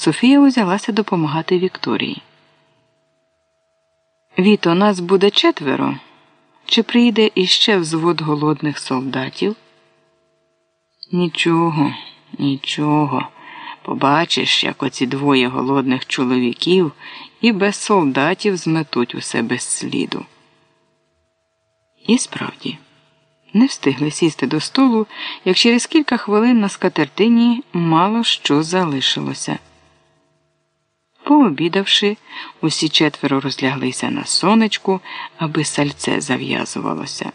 Софія узялася допомагати Вікторії. Віто, нас буде четверо. Чи прийде іще взвод голодних солдатів? Нічого, нічого. Побачиш, як оці двоє голодних чоловіків і без солдатів зметуть усе без сліду. І справді, не встигли сісти до столу, як через кілька хвилин на скатертині мало що залишилося. Пообідавши, усі четверо розляглися на сонечку, аби сальце зав'язувалося.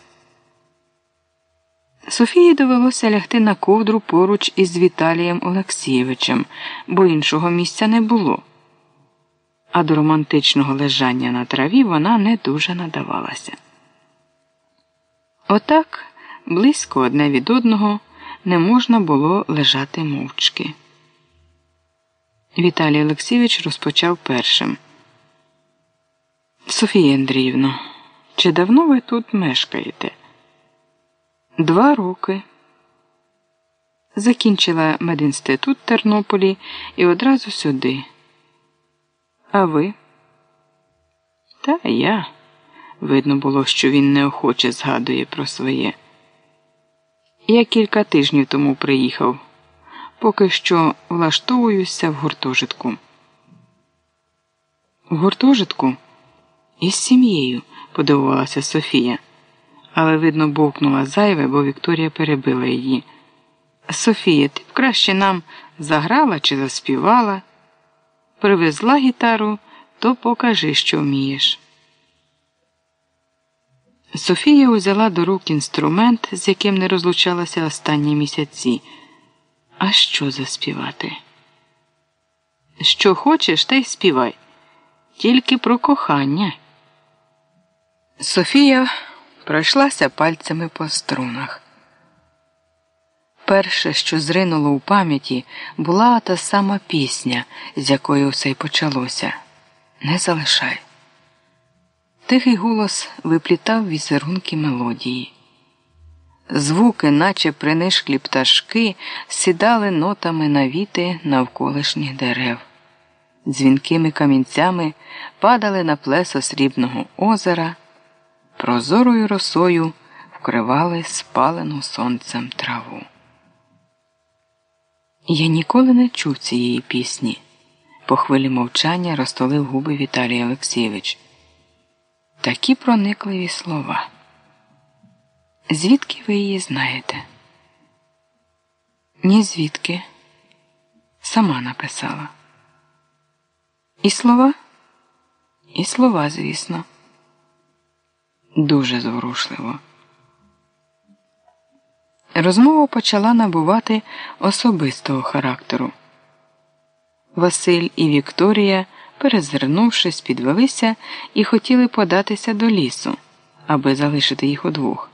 Софії довелося лягти на ковдру поруч із Віталієм Олексійовичем, бо іншого місця не було. А до романтичного лежання на траві вона не дуже надавалася. Отак, близько одне від одного, не можна було лежати мовчки. Віталій Олексійович розпочав першим. Софія Андріївна, чи давно ви тут мешкаєте? Два роки. Закінчила медінститут Тернополі і одразу сюди. А ви? Та я. Видно було, що він неохоче згадує про своє. Я кілька тижнів тому приїхав. Поки що влаштовуюся в гуртожитку. В гуртожитку? Із сім'єю, подивувалася Софія, але, видно, бовкнула зайве, бо Вікторія перебила її. Софія, ти б краще нам заграла чи заспівала, привезла гітару, то покажи, що вмієш. Софія узяла до рук інструмент, з яким не розлучалася останні місяці. А що заспівати? Що хочеш, та й співай. Тільки про кохання. Софія пройшлася пальцями по струнах. Перше, що зринуло у пам'яті, була та сама пісня, з якої все й почалося. Не залишай. Тихий голос виплітав візерунки мелодії. Звуки, наче принишклі пташки, сідали нотами на віти навколишніх дерев. Дзвінкими камінцями падали на плесо срібного озера, прозорою росою вкривали спалену сонцем траву. Я ніколи не чув цієї пісні. По хвилі мовчання розтолив губи Віталій Олексійович. Такі проникливі слова. Звідки ви її знаєте? Ні звідки. Сама написала. І слова? І слова, звісно. Дуже зворушливо. Розмова почала набувати особистого характеру. Василь і Вікторія, перезирнувшись, підвелися і хотіли податися до лісу, аби залишити їх удвох.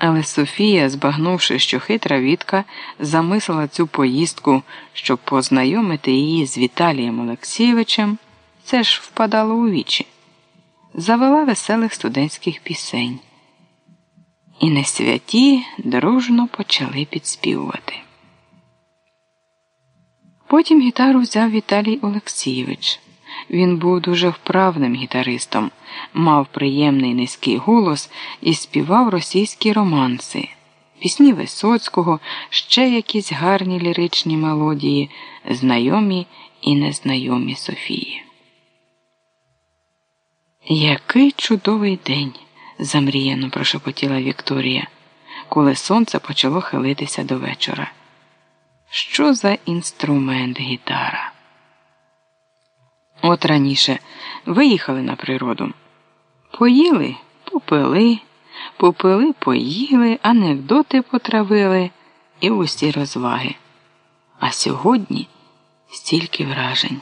Але Софія, збагнувши, що хитра Вітка замислила цю поїздку, щоб познайомити її з Віталієм Олексійовичем, це ж впадало у вічі, завела веселих студентських пісень. І несвяті дружно почали підспівувати. Потім гітару взяв Віталій Олексійович. Він був дуже вправним гітаристом, мав приємний низький голос і співав російські романси, пісні Висоцького, ще якісь гарні ліричні мелодії, знайомі і незнайомі Софії. Який чудовий день! замріяно прошепотіла Вікторія, коли сонце почало хилитися до вечора. Що за інструмент гітара? От раніше виїхали на природу. Поїли, попили, попили, поїли, анекдоти потравили і усі розваги. А сьогодні стільки вражень.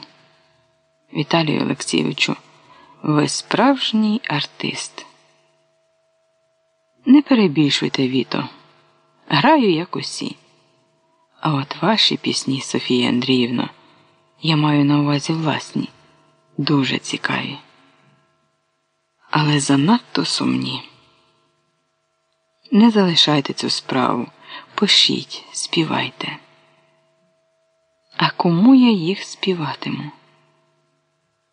Віталію Олексійовичу, ви справжній артист. Не перебільшуйте Віто. Граю як усі. А от ваші пісні, Софія Андріївна, я маю на увазі власні дуже цікаві, але занадто сумні. Не залишайте цю справу, пишіть, співайте. А кому я їх співатиму?